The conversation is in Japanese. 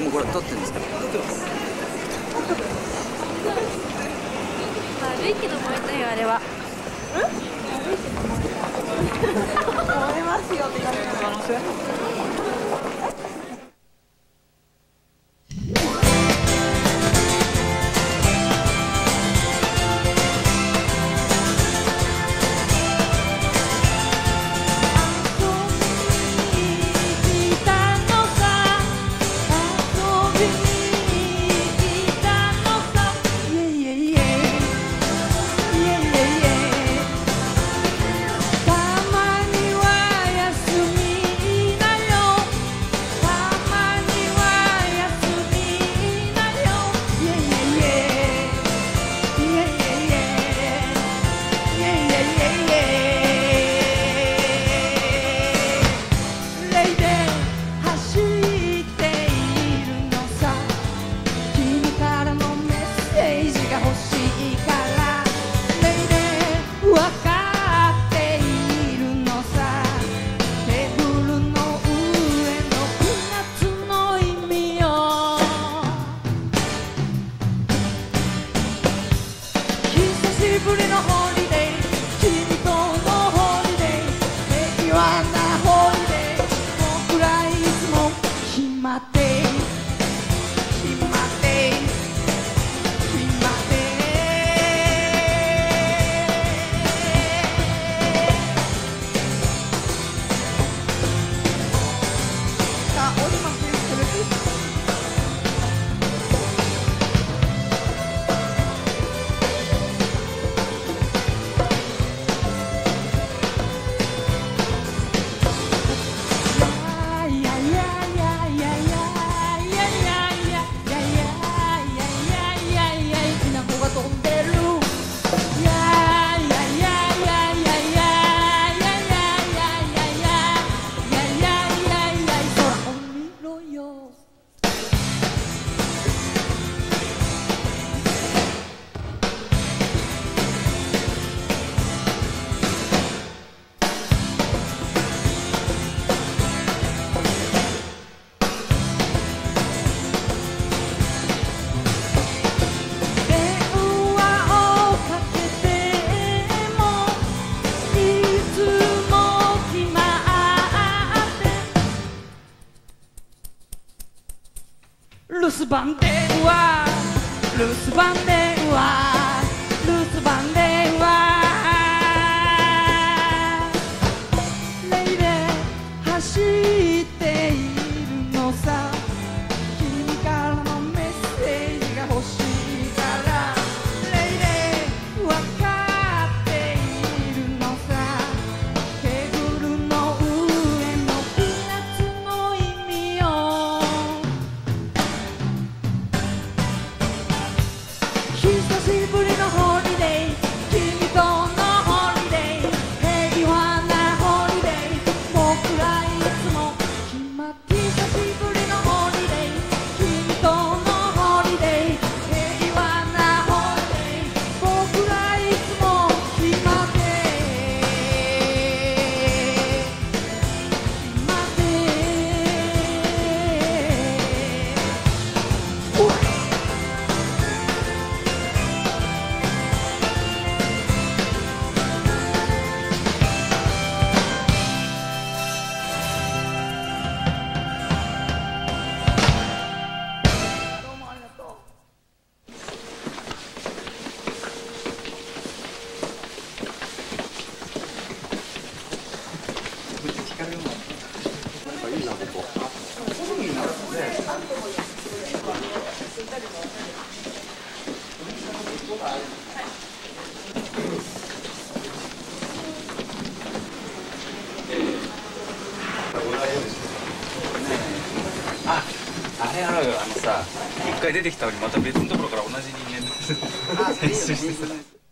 もうこれ撮ってるんですか？撮ってます悪いけの燃えたよあれは。ん悪いけど燃えた燃えますよって感じ。の可能性留守番電話。留守番電話。留守番電話。あれあのさ一回出てきたのにまた別のところから同じ人間です。